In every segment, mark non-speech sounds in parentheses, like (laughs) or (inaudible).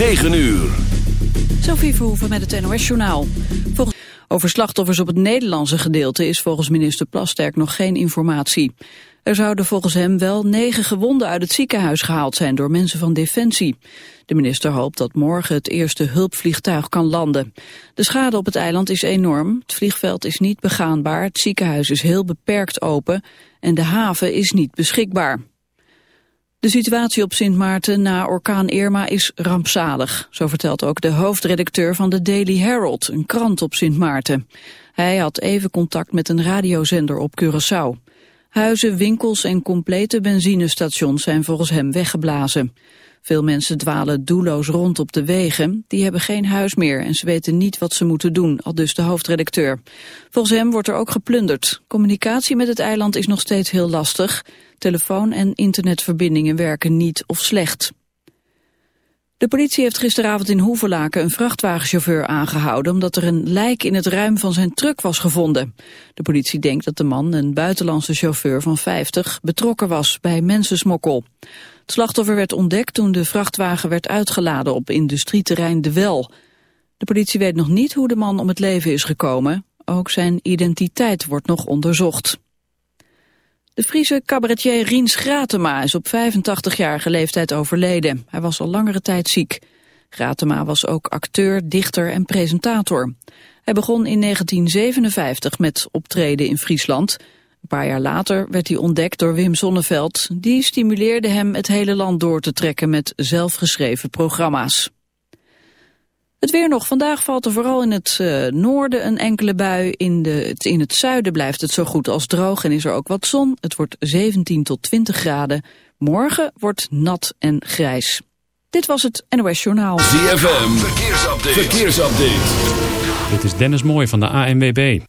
9 uur. Sophie Verhoeven met het NOS-journaal. Volgens... Over slachtoffers op het Nederlandse gedeelte is volgens minister Plasterk nog geen informatie. Er zouden volgens hem wel negen gewonden uit het ziekenhuis gehaald zijn door mensen van Defensie. De minister hoopt dat morgen het eerste hulpvliegtuig kan landen. De schade op het eiland is enorm. Het vliegveld is niet begaanbaar, het ziekenhuis is heel beperkt open en de haven is niet beschikbaar. De situatie op Sint Maarten na orkaan Irma is rampzalig. Zo vertelt ook de hoofdredacteur van de Daily Herald, een krant op Sint Maarten. Hij had even contact met een radiozender op Curaçao. Huizen, winkels en complete benzinestations zijn volgens hem weggeblazen. Veel mensen dwalen doelloos rond op de wegen. Die hebben geen huis meer en ze weten niet wat ze moeten doen, al dus de hoofdredacteur. Volgens hem wordt er ook geplunderd. Communicatie met het eiland is nog steeds heel lastig. Telefoon- en internetverbindingen werken niet of slecht. De politie heeft gisteravond in Hoevelaken een vrachtwagenchauffeur aangehouden... omdat er een lijk in het ruim van zijn truck was gevonden. De politie denkt dat de man, een buitenlandse chauffeur van 50... betrokken was bij mensensmokkel. Het slachtoffer werd ontdekt toen de vrachtwagen werd uitgeladen... op industrieterrein De Wel. De politie weet nog niet hoe de man om het leven is gekomen. Ook zijn identiteit wordt nog onderzocht. De Friese cabaretier Riens Gratema is op 85-jarige leeftijd overleden. Hij was al langere tijd ziek. Gratema was ook acteur, dichter en presentator. Hij begon in 1957 met optreden in Friesland. Een paar jaar later werd hij ontdekt door Wim Sonneveld. Die stimuleerde hem het hele land door te trekken met zelfgeschreven programma's. Het weer nog. Vandaag valt er vooral in het uh, noorden een enkele bui. In, de, in het zuiden blijft het zo goed als droog en is er ook wat zon. Het wordt 17 tot 20 graden. Morgen wordt nat en grijs. Dit was het NOS Journaal. ZFM. Verkeersupdate. Verkeersupdate. Dit is Dennis Mooij van de ANWB.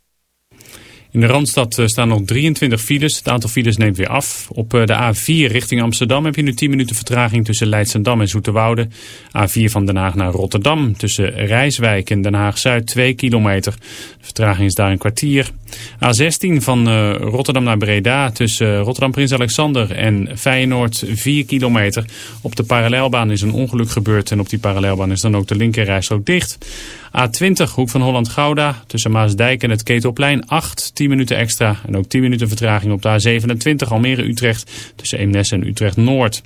In de Randstad eh, staan nog 23 files. Het aantal files neemt weer af. Op eh, de A4 richting Amsterdam heb je nu 10 minuten vertraging tussen Leidsendam en Zoeterwoude. A4 van Den Haag naar Rotterdam tussen Rijswijk en Den Haag-Zuid 2 kilometer. De vertraging is daar een kwartier. A16 van uh, Rotterdam naar Breda tussen Rotterdam Prins Alexander en Feyenoord 4 kilometer. Op de parallelbaan is een ongeluk gebeurd en op die parallelbaan is dan ook de linkerrijstrook dicht. A20 Hoek van Holland-Gouda tussen Maasdijk en het Ketelplein 8, 10 minuten extra. En ook 10 minuten vertraging op de A27 Almere-Utrecht tussen Eemnes en Utrecht-Noord.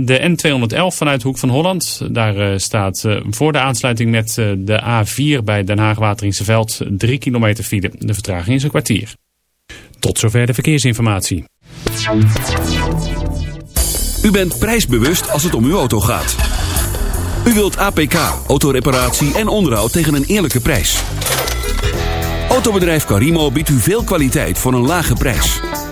De N211 vanuit Hoek van Holland. Daar uh, staat uh, voor de aansluiting met uh, de A4 bij Den Haag-Wateringse Veld 3 kilometer file. De vertraging is een kwartier. Tot zover de verkeersinformatie. U bent prijsbewust als het om uw auto gaat. U wilt APK, autoreparatie en onderhoud tegen een eerlijke prijs. Autobedrijf Carimo biedt u veel kwaliteit voor een lage prijs.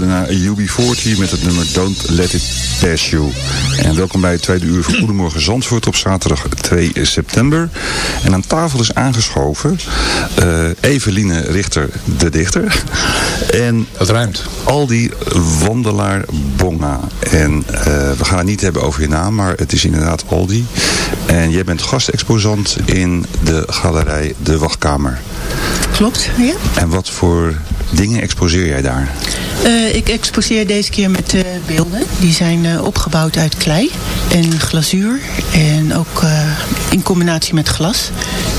Luisteren naar UB40 met het nummer Don't Let It Pass You. En welkom bij het tweede uur van Goedemorgen Zandvoort op zaterdag 2 september. En aan tafel is aangeschoven eh Eveline Richter, de dichter. En Dat ruimt. Aldi Wandelaar Bonga. En eh, we gaan het niet hebben over je naam, maar het is inderdaad Aldi. En jij bent gastexposant in de galerij De Wachtkamer. Klopt, ja. En wat voor dingen exposeer jij daar? Eh, ik exposeer deze keer met eh, beelden. Die zijn eh, opgebouwd uit klei en glazuur. En ook in combinatie met glas.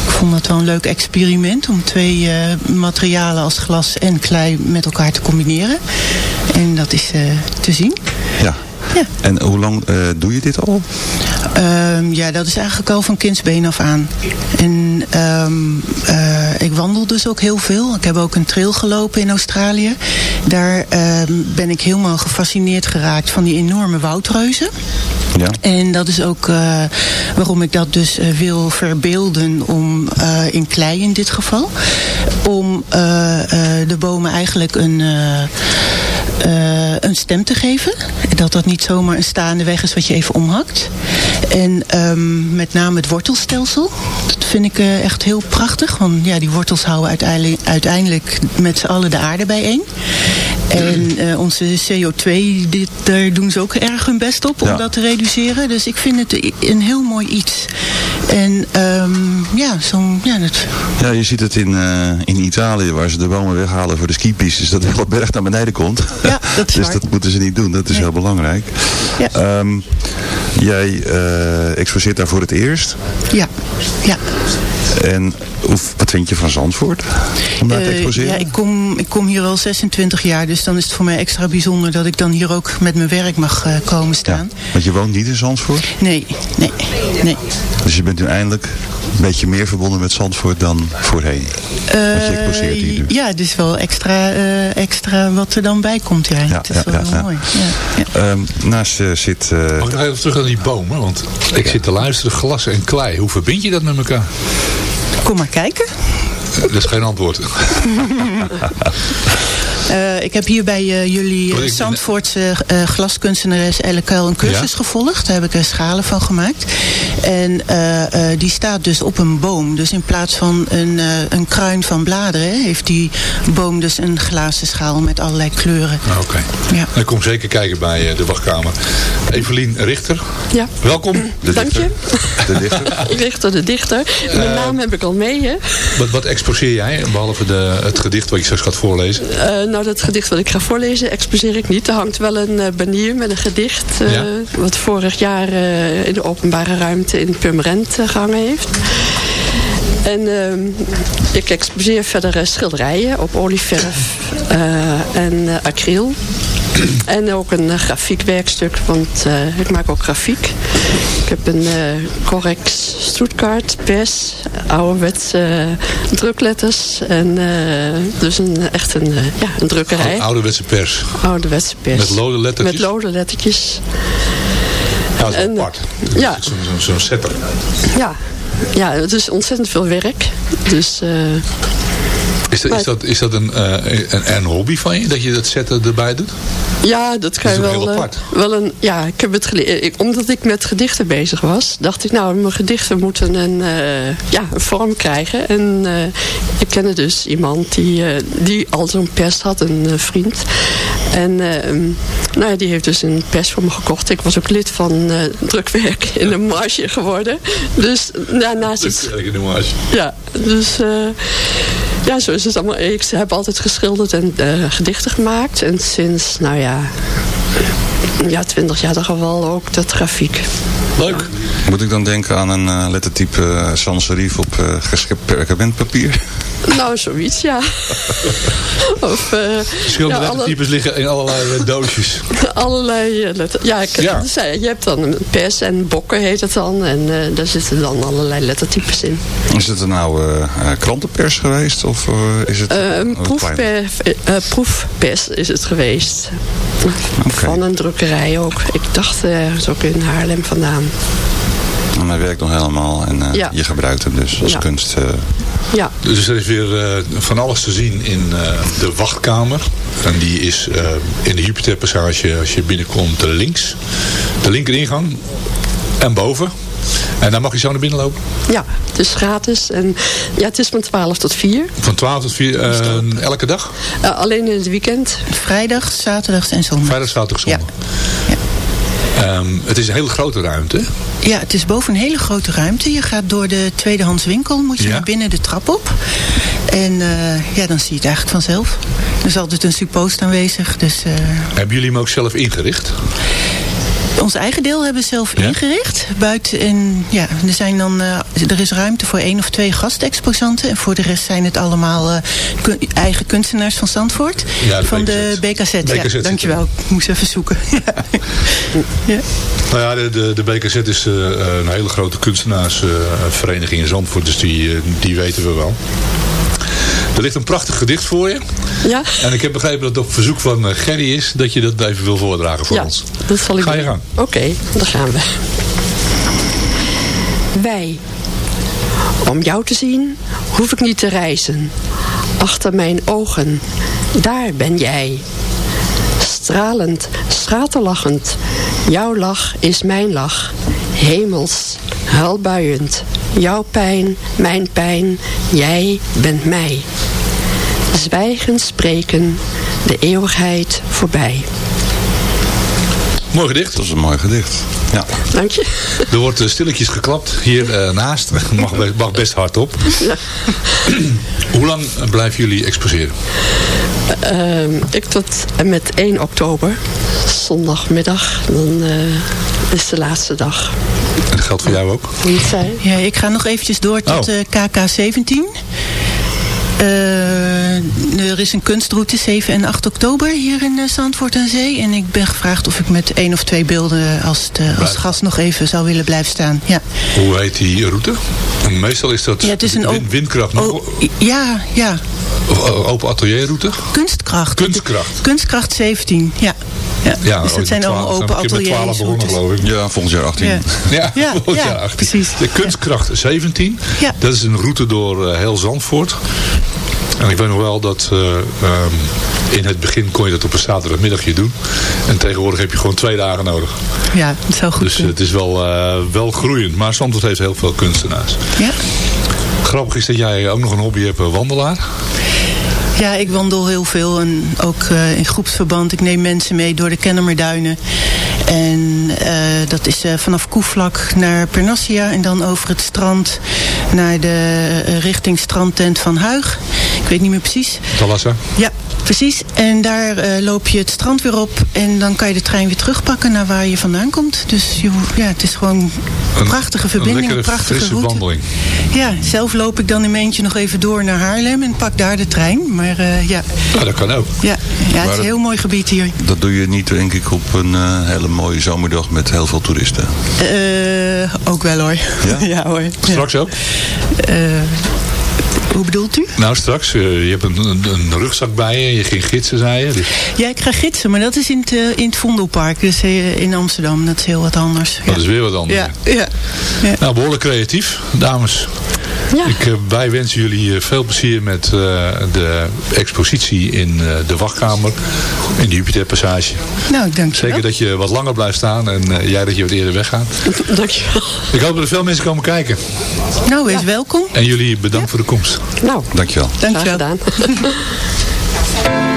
Ik vond het wel een leuk experiment om twee materialen als glas en klei met elkaar te combineren. En dat is te zien. Ja. Ja. En hoe lang doe je dit al? Ehm, ja, dat is eigenlijk al van kindsbeen af aan. En ehm, eh, ik wandel dus ook heel veel. Ik heb ook een trail gelopen in Australië. Daar ehm, ben ik helemaal gefascineerd geraakt van die enorme woudreuzen. Ja. En dat is ook eh, waarom ik dat dus eh, wil verbeelden om, eh, in klei in dit geval. Om de bomen eigenlijk een, eh, een stem te geven. Dat dat niet zomaar een staande weg is wat je even omhakt. En ehm, met name het wortelstelsel. Dat vind ik eh, echt heel prachtig. Want ja, die wortels houden uiteindelijk, uiteindelijk met z'n allen de aarde bijeen. En eh, onze CO2, dit, daar doen ze ook erg hun best op om Ja. dat te reduceren. Dus ik vind het een heel mooi iets. En ehm, ja, zo'n... Ja, dat, Ja, je ziet het in, eh, in Italië waar ze de bomen weghalen voor de skipistes. Dat de hele berg naar beneden komt. Ja, dat is (laughs) dus waar. dat moeten ze niet doen. Dat is Nee. heel belangrijk. Ja. Ehm, jij eh, exposeert daar voor het eerst. ja, ja. En wat vind je van Zandvoort? Om daar te Eh, exposeren? ja, ik kom, ik kom hier al 26 jaar, dus dan is het voor mij extra bijzonder dat ik dan hier ook met mijn werk mag eh, komen staan. Want je woont niet in Zandvoort? Nee, nee, nee. Dus je bent nu eindelijk een beetje meer verbonden met Zandvoort dan voorheen. Want je exposeert hier nu. Eh, ja, dus wel extra, eh, extra wat er dan bij komt. Ja, Ja, het is ja, wel ja, heel ja. mooi. Ja, ja. Ehm, naast je zit... eh, Mag ik nog even terug aan die bomen? Want ik zit te luisteren, glas en klei. Hoe verbind je dat met elkaar? Kom maar kijken. Dat is geen antwoord. (laughs) Eh, ik heb hier bij eh, jullie uh, Zandvoortse eh, glaskunstenares Elle Kuil een cursus Ja? gevolgd. Daar heb ik er schalen van gemaakt. En eh, eh, die staat dus op een boom. Dus in plaats van een, eh, een kruin van bladeren... heeft die boom dus een glazen schaal met allerlei kleuren. Ah, Oké. Ja. Ik kom zeker kijken bij eh, de wachtkamer. Evelien Richter, Ja, welkom. de dank dichter. je. De dichter. (laughs) Richter de dichter. Mijn naam heb ik al mee, hè. Wat, wat exposeer jij, behalve de, het gedicht wat je straks gaat voorlezen? Nou, dat gedicht wat ik ga voorlezen, exposeer ik niet. Er hangt wel een eh, banier met een gedicht... eh, Ja. wat vorig jaar eh, in de openbare ruimte in Purmerend eh, gehangen heeft. En ehm, ik exposeer verder schilderijen op olieverf en acryl. (clears throat) En ook een eh, grafiekwerkstuk, want eh, ik maak ook grafiek. Ik heb een eh Correx Stuttgart pers, ouderwetse drukletters. En dus een, echt een, ja, een drukkerij. Ouderwetse pers. Ouderwetse pers. Met lode lettertjes? Met lode lettertjes. Ja, dat is apart. ja. Zo'n zo, setter. Ja. ja, het is ontzettend veel werk. Dus Is dat, is dat, is dat een, eh, een, een hobby van je, dat je dat zetten erbij doet? Ja, dat kan je Dat is ook wel. heel eh, apart. wel een, ja, ik heb het gele- ik, omdat ik met gedichten bezig was, dacht ik, nou, mijn gedichten moeten een, eh, ja, een vorm krijgen. En eh, ik kende dus iemand die, eh, die al zo'n pers had, een eh, vriend. En eh, nou ja, die heeft dus een pers voor me gekocht. Ik was ook lid van eh, drukwerk in de marge geworden. Dus daarnaast is is eigenlijk een nuance. ja, dus eh, ja, zo is het allemaal. Ik heb altijd geschilderd en eh, gedichten gemaakt. En sinds, nou ja, ja, twintig jaar toch al wel ook dat grafiek. Leuk. Moet ik dan denken aan een eh, lettertype uh, sans serif op uh, geschept perkamentpapier? Nou, zoiets, ja. (laughs) of, eh, Verschillende ja, alle- lettertypes liggen in allerlei eh, doosjes. (laughs) allerlei eh, letter. Ja, ik, Ja. zei, je hebt dan een pers en bokken heet het dan. En eh, daar zitten dan allerlei lettertypes in. Is het een oude eh, krantenpers geweest? Of eh, is het Eh, een proefper, eh, proefpers is het geweest. Van een drukkerij ook. Ik dacht, eh, is ook in Haarlem vandaan. En hij werkt nog helemaal en eh, Ja. je gebruikt hem dus als Ja. kunst. eh. Ja, Dus er is weer eh, van alles te zien in eh, de wachtkamer. En die is eh, in de Jupiterpassage als je binnenkomt links. De linker ingang. En boven. En daar mag je zo naar binnen lopen. ja, het is gratis. En ja, het is van 12 tot 4. Van 12 tot 4 eh, elke dag. Eh, alleen in het weekend. Vrijdag, zaterdags en zondag. Vrijdag, zaterdag, Ja. Ehm, het is een hele grote ruimte. Ja, het is boven een hele grote ruimte. Je gaat door de tweedehands winkel, moet je Ja. naar binnen de trap op. En eh, ja, dan zie je het eigenlijk vanzelf. Er is altijd een suppost aanwezig. Dus eh, Hebben jullie hem ook zelf ingericht? Ons eigen deel hebben we zelf Ja? ingericht. Buiten en ja, er, zijn dan, eh, er is ruimte voor één of twee gastexposanten. En voor de rest zijn het allemaal eh, kun- eigen kunstenaars van Zandvoort. Ja, de van BKZ. de BKZ. BKZ ja, dankjewel. Ik moest even zoeken. (laughs) ja. Nou ja, de, de, de BKZ is eh, een hele grote kunstenaarsvereniging in Zandvoort. Dus die, die weten we wel. Er ligt een prachtig gedicht voor je. Ja, En ik heb begrepen dat het op verzoek van eh, Gerry is dat je dat even wil voordragen voor ja ons. dat zal ik Ga je doen. gang. Oké, daar gaan we. Wij. Om jou te zien hoef ik niet te reizen. Achter mijn ogen, daar ben jij. Stralend, schaterlachend, jouw lach is mijn lach. Hemels, huilbuiend, jouw pijn, mijn pijn, jij bent mij. Zwijgen, spreken, de eeuwigheid voorbij. Mooi gedicht. Dat is een mooi gedicht. Ja. Dank je. Er wordt eh, stilletjes geklapt hier eh, naast. (laughs) mag, mag best hard op. Hoe lang eh, blijven jullie exposeren? Ehm, ik tot en met 1 oktober, zondagmiddag, dan eh, is de laatste dag. En dat geldt voor jou ook? Ja, ik ga nog eventjes door tot Oh. eh, KK17. Eh, er is een kunstroute 7 en 8 oktober hier in eh, Zandvoort aan Zee. En ik ben gevraagd of ik met één of twee beelden als, de, als Blijf. gast nog even zou willen blijven staan. Ja, Hoe heet die route? Meestal is dat ja het is een windkracht. nog- Oh, ja, ja, of, eh, open atelierroute? kunstkracht. Kunstkracht. Kunstkracht 17, ja. ja. Ja, dus dat ooit zijn allemaal 12 open zijn we een keer met 12 begonnen, ateliers. geloof ik. Ja, volgend jaar 18. Ja. Ja, Ja, (laughs) volgend ja, jaar 18. precies. De kunstkracht 17. Ja. Dat is een route door eh, heel Zandvoort. En ik weet nog wel dat eh, ehm, in het begin kon je dat op een zaterdagmiddagje doen. En tegenwoordig heb je gewoon twee dagen nodig. Ja, het zou goed Dus het is wel, eh, wel groeiend. Maar Zandvoort heeft heel veel kunstenaars. Ja. Grappig is dat jij ook nog een hobby hebt, eh, wandelaar. Ja, ik wandel heel veel en ook in groepsverband. Ik neem mensen mee door de Kennemerduinen. En dat is vanaf Koevlak naar Pernassia en dan over het strand naar de richting strandtent van Huig. Ik weet niet meer precies. Talassa. Ja, precies. En daar eh, loop je het strand weer op en dan kan je de trein weer terugpakken naar waar je vandaan komt. Dus je, ja, het is gewoon een prachtige verbinding, Een prachtige frisse route. wandeling. Ja, zelf loop ik dan in mijn eentje nog even door naar Haarlem en pak daar de trein. Maar eh, ja, Ja, dat kan ook. ja, ja, het is een heel mooi gebied hier. Dat doe je niet, denk ik, op een eh, hele mooie zomerdag met heel veel toeristen. Eh, ook wel hoor. Ja? (laughs) hoor. Ja. Straks ook? Hoe bedoelt u? Nou, straks. eh, je hebt een, een, een rugzak bij je. Je ging gidsen, zei je. Dus Ja, ik ga gidsen, maar dat is in het, eh, in het Vondelpark. Dus eh, in Amsterdam. Dat is heel wat anders. dat ja. is weer wat anders. Ja, ja. ja. Nou, behoorlijk creatief, dames. Ja. Ik wij wensen jullie eh, veel plezier met eh, de expositie in eh, de wachtkamer. In de Jupiter Passage. Nou, dankjewel. Zeker dat je wat langer blijft staan en eh, jij dat je wat eerder weggaat. Dankjewel. Ik hoop dat er veel mensen komen kijken. Nou, wees welkom. En jullie bedankt voor de komst. Nou, Dankjewel. graag Dankjewel. gedaan. (laughs)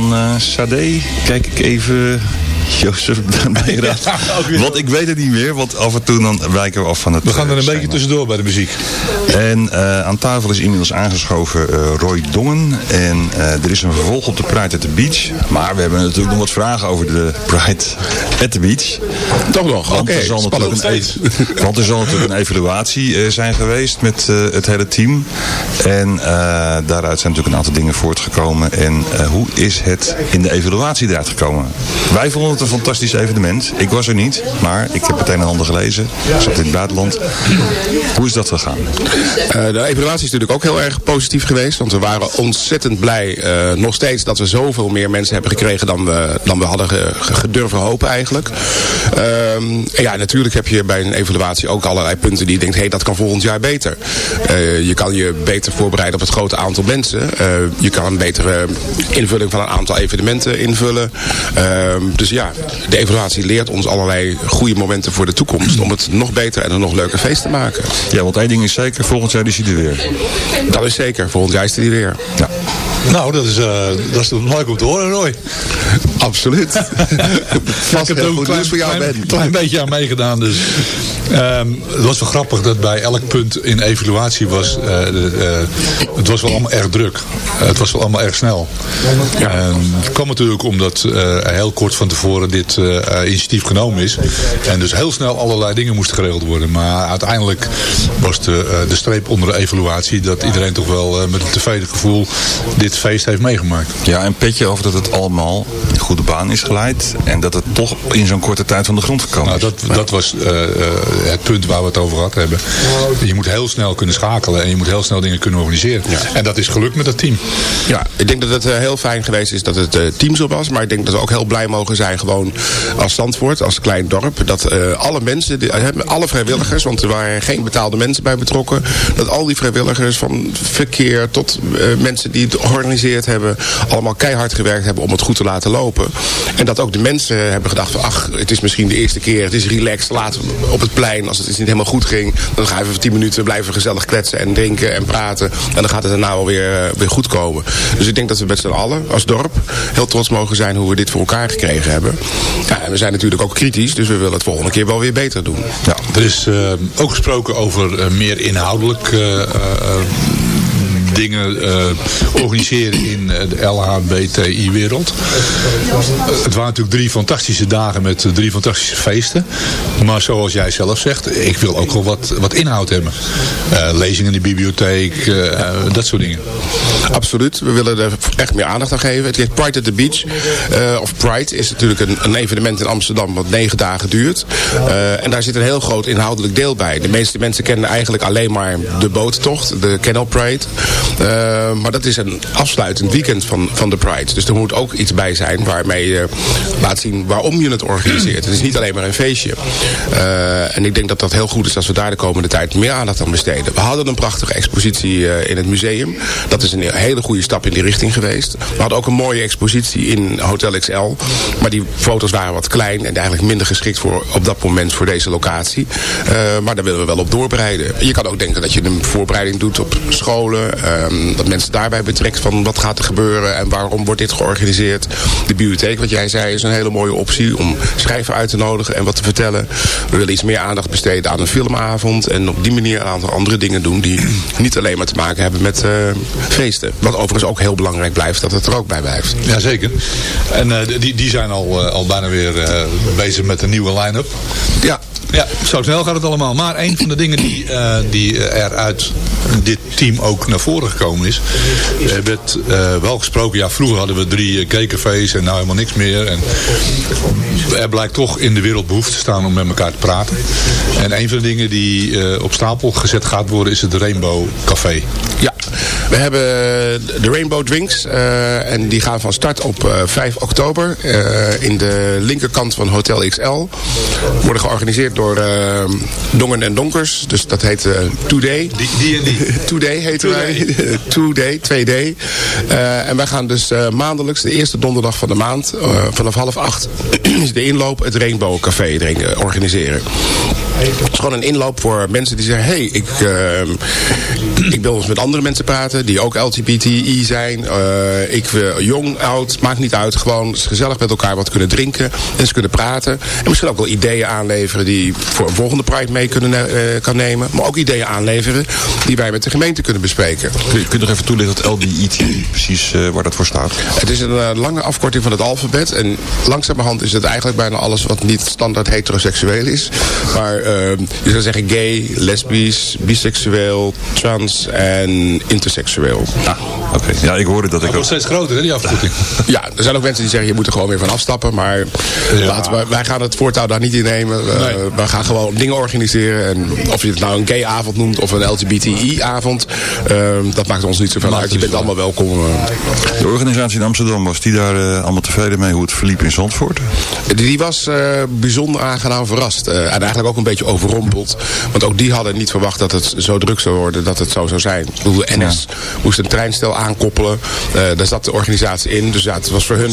van eh Sade. Kijk ik even... Jozef Bijraad. (laughs) Want ik weet het niet meer, want af en toe dan wijken we af van het We gaan er eh, een beetje tussendoor bij de muziek. En eh, aan tafel is inmiddels aangeschoven eh, Roy Dongen. En er is een vervolg op de Pride at the Beach. Maar we hebben natuurlijk nog wat vragen over de Pride at the Beach. Toch nog? Want, Oké, er, zal spannend. natuurlijk een, e- (laughs) want er zal natuurlijk een evaluatie zijn geweest met het hele team. En daaruit zijn natuurlijk een aantal dingen voortgekomen. En hoe is het in de evaluatie eruit gekomen? Wij vonden het een fantastisch evenement. Ik was er niet, maar ik heb het een en ander gelezen. Ik zat in het buitenland. Hoe is dat gegaan? Eh, de evaluatie is natuurlijk ook heel erg positief geweest. Want we waren ontzettend blij eh, nog steeds dat we zoveel meer mensen hebben gekregen dan we, dan we hadden ge- ge- gedurven hopen eigenlijk. Ehm, en ja, natuurlijk heb je bij een evaluatie ook allerlei punten die je denkt, hé, hey, dat kan volgend jaar beter. Eh, je kan je beter voorbereiden op het grote aantal mensen. Je kan een betere invulling van een aantal evenementen invullen. Ehm, dus ja, de evaluatie leert ons allerlei goede momenten voor de toekomst om het nog beter en een nog leuker feest te maken. Ja, want één ding is zeker, volgend jaar is hij er weer. Dat is zeker. Volgend jaar is hij er weer. Ja. Nou, dat is, eh, dat is leuk om te horen, Roy. Absoluut. (laughs) ik heb er ook een klein, klein, klein beetje aan meegedaan. Dus, ehm, het was wel grappig dat bij elk punt in evaluatie was... eh, eh, het was wel allemaal erg druk. Het was wel allemaal erg snel. En het kwam natuurlijk omdat eh, heel kort van tevoren dit eh, initiatief genomen is. En dus heel snel allerlei dingen moesten geregeld worden. Maar uiteindelijk was de, eh, de streep onder de evaluatie... dat iedereen toch wel eh, met een tevreden gevoel dit feest heeft meegemaakt. Ja, een petje over dat het allemaal de goede baan is geleid. En dat het toch in zo'n korte tijd van de grond gekomen Nou, is. dat, dat was eh, eh, het punt waar we het over gehad hebben. Je moet heel snel kunnen schakelen en je moet heel snel dingen kunnen organiseren. En dat is gelukt met het team. Ja, ik denk dat het eh, heel fijn geweest is dat het eh, team zo was. Maar ik denk dat we ook heel blij mogen zijn gewoon als Zandvoort, als klein dorp. Dat eh, alle mensen, die- alle vrijwilligers, want er waren geen betaalde mensen bij betrokken. Dat al die vrijwilligers van verkeer tot eh, mensen die het georganiseerd hebben. Allemaal keihard gewerkt hebben om het goed te laten lopen. En dat ook de mensen hebben gedacht ach, het is misschien de eerste keer. Het is relaxed, laten we op het plein. Als het niet helemaal goed ging, dan gaan we even tien minuten blijven gezellig kletsen en drinken en praten. En dan gaat het daarna wel weer, eh, weer goed komen. Dus ik denk dat we met z'n allen als dorp heel trots mogen zijn hoe we dit voor elkaar gekregen hebben. Ja, en we zijn natuurlijk ook kritisch, dus we willen het volgende keer wel weer beter doen. Ja, er is eh, ook gesproken over eh, meer inhoudelijk eh, eh, dingen eh, organiseren in eh, de LHBTI-wereld. het waren natuurlijk drie fantastische dagen met eh, drie fantastische feesten. Maar zoals jij zelf zegt, ik wil ook wel wat, wat inhoud hebben. Eh, lezingen in de bibliotheek, eh, eh, dat soort dingen. Absoluut, we willen er echt meer aandacht aan geven. Het heet Pride at the Beach. Eh, of Pride is natuurlijk een, een evenement in Amsterdam wat negen dagen duurt. Eh, en daar zit een heel groot inhoudelijk deel bij. De meeste mensen kennen eigenlijk alleen maar de boottocht, de Canal Pride. Eh, maar dat is een afsluitend weekend van, van de Pride. Dus er moet ook iets bij zijn waarmee je laat zien waarom je het organiseert. Het is niet alleen maar een feestje. Eh, en ik denk dat dat heel goed is als we daar de komende tijd meer aandacht aan besteden. We hadden een prachtige expositie eh, in het museum. Dat is een hele goede stap in die richting geweest. We hadden ook een mooie expositie in Hotel XL. Maar die foto's waren wat klein en eigenlijk minder geschikt voor op dat moment voor deze locatie. Maar daar willen we wel op doorbreiden. Je kan ook denken dat je een voorbereiding doet op scholen. Ehm, dat mensen daarbij betrekt van wat gaat er gebeuren en waarom wordt dit georganiseerd. De bibliotheek, wat jij zei, is een hele mooie optie om schrijver uit te nodigen en wat te vertellen. We willen iets meer aandacht besteden aan een filmavond en op die manier een aantal andere dingen doen die (clears throat) niet alleen maar te maken hebben met eh, feesten. Wat overigens ook heel belangrijk blijft, dat het er ook bij blijft. Jazeker. En eh, die, die zijn al, eh, al bijna weer bezig met een nieuwe line-up. Ja. Ja, zo snel gaat het allemaal. Maar een van de dingen die, eh, die er uit dit team ook naar voren gekomen is. Er werd eh, wel gesproken, ja vroeger hadden we drie uh, gaycafés en nou helemaal niks meer. En er blijkt toch in de wereld behoefte te staan om met elkaar te praten. En een van de dingen die eh, op stapel gezet gaat worden is het Rainbow Café. Ja, we hebben de Rainbow Drinks eh, en die gaan van start op eh, 5 oktober eh, in de linkerkant van Hotel XL. Worden georganiseerd door Dongen en Donkers, dus dat heet eh Today. Die, die en die. (laughs) Today heten wij. Today, (laughs) 2D. Eh, en wij gaan dus maandelijks, de eerste donderdag van de maand, vanaf half acht, (clears throat) is de inloop het Rainbow Café organiseren. Het is gewoon een inloop voor mensen die zeggen... hé, hey, ik, eh, ik wil eens met andere mensen praten die ook LGBTI zijn. Eh, ik wil jong, oud, maakt niet uit. Gewoon gezellig met elkaar wat kunnen drinken. En ze kunnen praten. En misschien ook wel ideeën aanleveren die voor een volgende Pride mee kunnen ne- eh, kan nemen. Maar ook ideeën aanleveren die wij met de gemeente kunnen bespreken. Kun je, kun je nog even toelichten wat LBIT precies eh, waar dat voor staat? Het is een lange afkorting van het alfabet. En langzamerhand is het eigenlijk bijna alles wat niet standaard heteroseksueel is. Maar je zou zeggen gay, lesbisch, biseksueel, trans en interseksueel. Ah, oké. Ja, ik hoorde dat ik Het ook... wordt steeds groter, hè, die afkorting. (laughs) Ja, er zijn ook mensen die zeggen je moet er gewoon weer van afstappen. Maar laten we, wij gaan het voortouw daar niet in nemen. Nee. We gaan gewoon dingen organiseren. En of je het nou een gay avond noemt of een LGBTI avond. eh, dat maakt ons niet zoveel Maakt uit. Je bent allemaal welkom. eh. De organisatie in Amsterdam, was die daar eh, allemaal tevreden mee hoe het verliep in Zandvoort? Die was eh, bijzonder aangenaam verrast. Eh, en eigenlijk ook een beetje overrompeld. Want ook die hadden niet verwacht dat het zo druk zou worden. Dat het zo zou zijn. Ik bedoel, de NS moest een treinstel aankoppelen. Eh, daar zat de organisatie in. Dus ja, het was voor hun,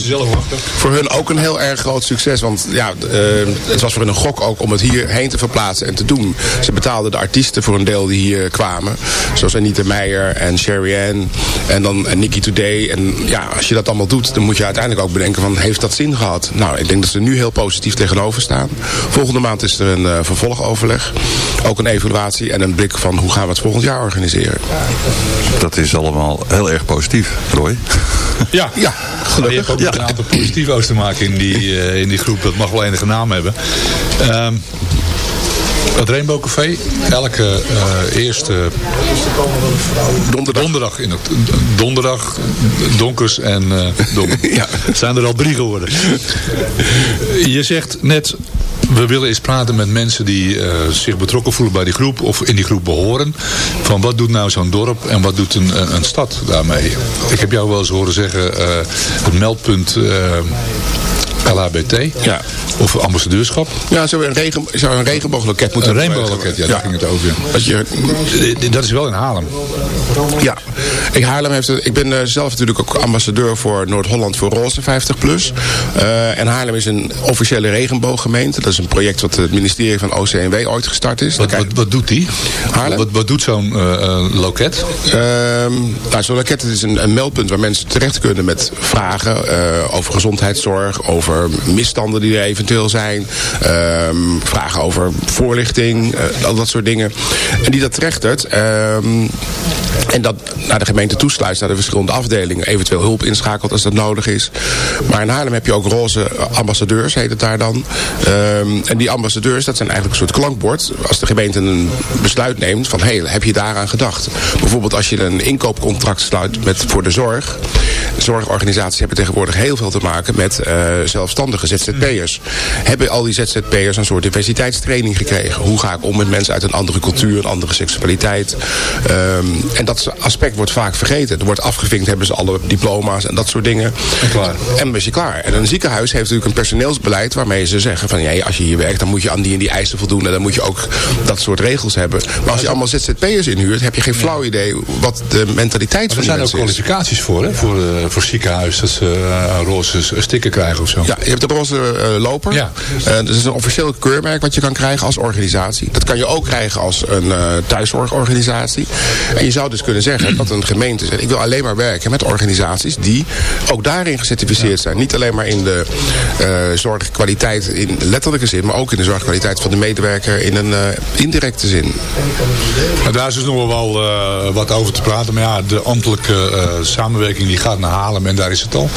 voor hun ook een heel erg groot succes. Want ja, eh, het was voor hun een gok ook om het hierheen te verplaatsen en te doen. Ze betaalden de artiesten voor een deel die hier kwamen. Zoals Anita Meijer en Sherry Ann. En dan en Nicky Today. En ja, als je dat allemaal doet, dan moet je uiteindelijk ook bedenken van, heeft dat zin gehad? Nou, ik denk dat ze er nu heel positief tegenover staan. Volgende maand is er een eh, vervolgoverleg. Ook een evaluatie en een blik van hoe gaan we het volgend jaar organiseren. Dat is allemaal heel erg positief, Roy. Ja, Ja, Maar je gelukkig. hebt ook Ja. een aantal positievo's te maken in die, eh, in die groep. Dat mag wel enige naam hebben. Ehm, het Rainbow Café, elke eh, eerste Donderdag. donderdag, in het, donderdag, donkers en eh dom. (laughs) Ja. Zijn er al drie geworden. (laughs) Je zegt net, we willen eens praten met mensen die eh, zich betrokken voelen bij die groep of in die groep behoren. Van wat doet nou zo'n dorp en wat doet een, een, een stad daarmee? Ik heb jou wel eens horen zeggen, het meldpunt LHBT Ja. of ambassadeurschap. Ja, zou een, regen, zou een regenboogloket moeten Een rainbowloket, ja, daar ging het over. Dat je, Dat is wel in Haarlem. Ja, ik, Haarlem heeft het, ik ben eh, zelf natuurlijk ook ambassadeur voor Noord-Holland voor Roze 50 plus. Eh, en Haarlem is een officiële regenbooggemeente. Dat is een project wat het ministerie van OCMW ooit gestart is. Wat, wat, wat doet die? Haarlem? Wat, wat doet zo'n eh, loket? Ehm, nou, zo'n loket is een, een meldpunt waar mensen terecht kunnen met vragen over gezondheidszorg, over misstanden die er eventueel zijn, ehm, vragen over voorlichting, eh, al dat soort dingen. En die dat trechtert. ehm, en dat naar de gemeente toesluit, naar de verschillende afdelingen, eventueel hulp inschakelt als dat nodig is. Maar in Haarlem heb je ook roze ambassadeurs, heet het daar dan. Ehm, en die ambassadeurs, dat zijn eigenlijk een soort klankbord. Als de gemeente een besluit neemt van, hé, hey, heb je daaraan gedacht? Bijvoorbeeld als je een inkoopcontract sluit met, voor de zorg. Zorgorganisaties hebben tegenwoordig heel veel te maken met eh, zelfstandige ZZP'ers. Hebben al die ZZP'ers een soort diversiteitstraining gekregen? Hoe ga ik om met mensen uit een andere cultuur, een andere seksualiteit? Ehm, en dat aspect wordt vaak vergeten. Er wordt afgevinkt, hebben ze alle diploma's en dat soort dingen. En klaar. En is je klaar. En een ziekenhuis heeft natuurlijk een personeelsbeleid waarmee ze zeggen van ja, als je hier werkt, dan moet je aan die en die eisen voldoen. En dan moet je ook dat soort regels hebben. Maar als je allemaal ZZP'ers inhuurt, heb je geen flauw idee wat de mentaliteit Maar van er die zijn ook mensen is. kwalificaties voor, hè? Voor, eh, voor ziekenhuis, dat ze eh, een roze s- sticker krijgen of zo. Ja, je hebt de roze eh, loper. Ja. Eh, dat is een officieel keurmerk wat je kan krijgen als organisatie. Dat kan je ook krijgen als een eh, thuiszorgorganisatie. En je zou dus kunnen zeggen dat een gemeente zegt... ik wil alleen maar werken met organisaties die ook daarin gecertificeerd zijn. Niet alleen maar in de eh, zorgkwaliteit in letterlijke zin... maar ook in de zorgkwaliteit van de medewerker in een eh, indirecte zin. Maar daar is dus nog wel eh, wat over te praten. Maar ja, de ambtelijke eh, samenwerking die gaat naar Haarlem en daar is het al.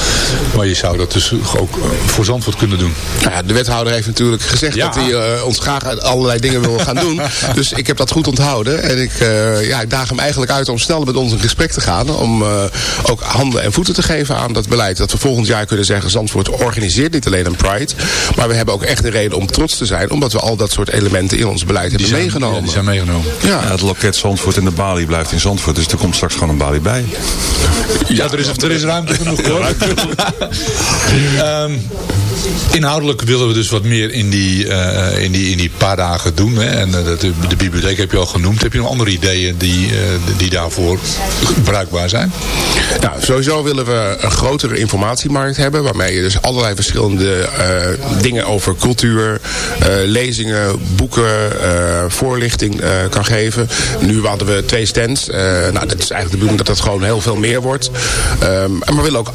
Maar je zou dat dus ook eh, voor Zandvoort kunnen doen. Nou ja, de wethouder heeft natuurlijk gezegd Ja. dat hij eh, ons graag allerlei dingen wil gaan doen. (laughs) Dus ik heb dat goed onthouden. En ik, eh, ja, ik daag hem eigenlijk uit om snel met ons in gesprek te gaan. Om eh, ook handen en voeten te geven aan dat beleid. Dat we volgend jaar kunnen zeggen, Zandvoort organiseert niet alleen een Pride. Maar we hebben ook echt een reden om trots te zijn. Omdat we al dat soort elementen in ons beleid hebben zijn, meegenomen. ja, die zijn meegenomen. Ja. Ja, het loket Zandvoort en de balie blijft in Zandvoort. Dus er komt straks gewoon een balie bij. Ja, er is, er is ruimte genoeg hoor. (laughs) Ehm, inhoudelijk willen we dus wat meer in die, eh, in die, in die paar dagen doen. Hè. En eh, de bibliotheek heb je al genoemd. Heb je nog andere ideeën die, eh, die daarvoor bruikbaar zijn? Nou, sowieso willen we een grotere informatiemarkt hebben. Waarmee je dus allerlei verschillende eh, dingen over cultuur, eh, lezingen, boeken, eh, voorlichting kan geven. Nu hadden we twee stands. Nou, dat is eigenlijk de bedoeling dat dat gewoon heel veel meer wordt. Ehm, en we willen ook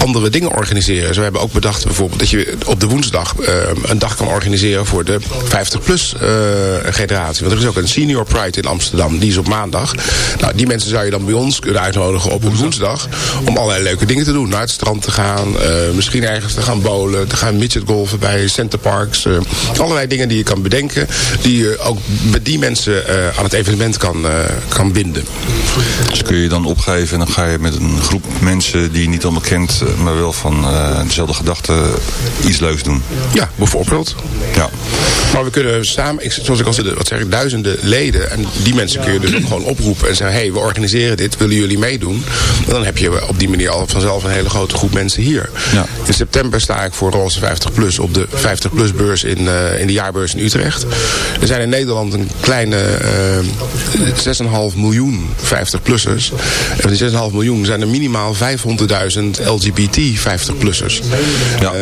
andere dingen organiseren. Zo we hebben ook bedacht bijvoorbeeld dat je op de woensdag eh, een dag kan organiseren voor de 50-plus generatie. Want er is ook een senior pride in Amsterdam. Die is op maandag. Nou, die mensen zou je dan bij ons kunnen uitnodigen op een woensdag. Om allerlei leuke dingen te doen. Naar het strand te gaan. eh, misschien ergens te gaan bowlen. Te gaan midgetgolfen bij centerparks. eh allerlei dingen die je kan bedenken. Die je ook met die mensen eh, aan het evenement kan, kan binden. Dus kun je dan opgeven en dan ga je met een groep mensen die je niet allemaal kent, maar wel van dezelfde gedachten iets leuks doen. Ja, bijvoorbeeld. Ja. Maar we kunnen samen, ik- zoals ik al zei, wat zeg ik, duizenden leden. En die mensen kun je dus ook gewoon oproepen en zeggen: hé, hey, we organiseren dit, willen jullie meedoen? En dan heb je op die manier al vanzelf een hele grote groep mensen hier. Ja. In september sta ik voor Roze 50 Plus op de 50 Plus beurs in, eh, in de jaarbeurs in Utrecht. Er zijn in Nederland een kleine eh 6,5 miljoen 50-plussers. En van die 6,5 miljoen zijn er minimaal 500.000 LGBT 50-plussers. Ja.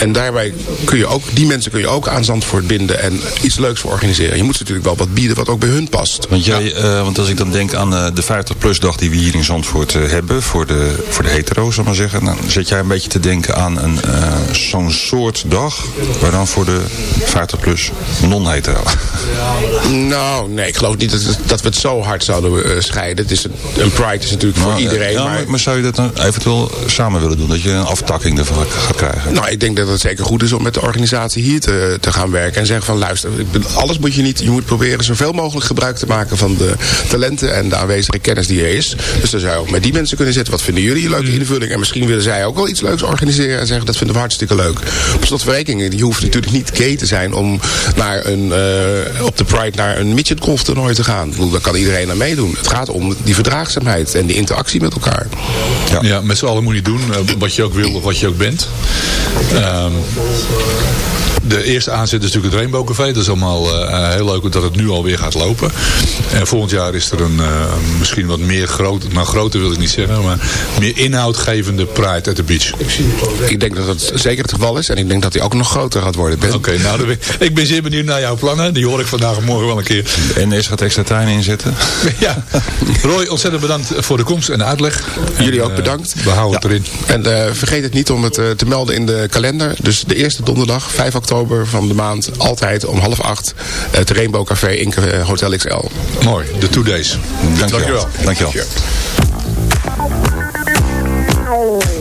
En daarbij kun je ook, die mensen kun je ook aan Zandvoort binden en iets leuks voor organiseren. Je moet ze natuurlijk wel wat bieden wat ook bij hun past. Want, jij, eh, want als ik dan denk aan de 50-plus dag die we hier in Zandvoort eh, hebben, voor de, voor de hetero's, zal ik maar zeggen, dan zit jij een beetje te denken aan een, eh, zo'n soort dag, maar dan voor de 50-plus non-hetero. (laughs) Nou, nee, ik geloof niet dat, dat we het zo hard zouden eh, scheiden. Het is een, een pride is natuurlijk voor eh, iedereen. ja, maar, maar, maar zou je dat dan eventueel samen willen doen? Dat je een aftakking ervan gaat krijgen? Nou, ik denk dat het zeker goed is om met de organisatie hier te, te gaan werken. En zeggen van luister, alles moet je niet. Je moet proberen zoveel mogelijk gebruik te maken van de talenten en de aanwezige kennis die er is. Dus dan zou je ook met die mensen kunnen zitten. Wat vinden jullie een leuke invulling? En misschien willen zij ook wel iets leuks organiseren. En zeggen dat vinden we hartstikke leuk. Op slotverrekening, je hoeft natuurlijk niet gay te zijn om naar een, eh, op de Pride naar een midget golf toernooi te gaan. Daar kan iedereen aan meedoen. Het gaat om die verdraagzaamheid en die interactie met elkaar. Ja, met z'n allen moet je doen eh, wat je ook wil of wat je ook bent. Ehm, de eerste aanzet is natuurlijk het Rainbow Café. Dat is allemaal eh, heel leuk dat het nu alweer gaat lopen. En volgend jaar is er een eh, misschien wat meer groot, nou groter wil ik niet zeggen, maar meer inhoudgevende Pride at the Beach. Ik denk dat dat zeker het geval is. En ik denk dat die ook nog groter gaat worden. Oké, nou ben ik, ik ben zeer benieuwd naar jouw plannen. Die hoor ik vandaag of morgen wel een keer. En NS gaat extra tuin inzetten. (laughs) Ja, Roy, ontzettend bedankt voor de komst en de uitleg. Jullie En, ook eh, bedankt. we houden het erin. En eh, vergeet het niet om het eh, te melden in de kalender. Dus de eerste donderdag, 5 oktober van de maand, altijd om half acht. Het Rainbow Café in eh, Hotel XL. Mooi, de two days. Dankjewel. Dankjewel. Fine,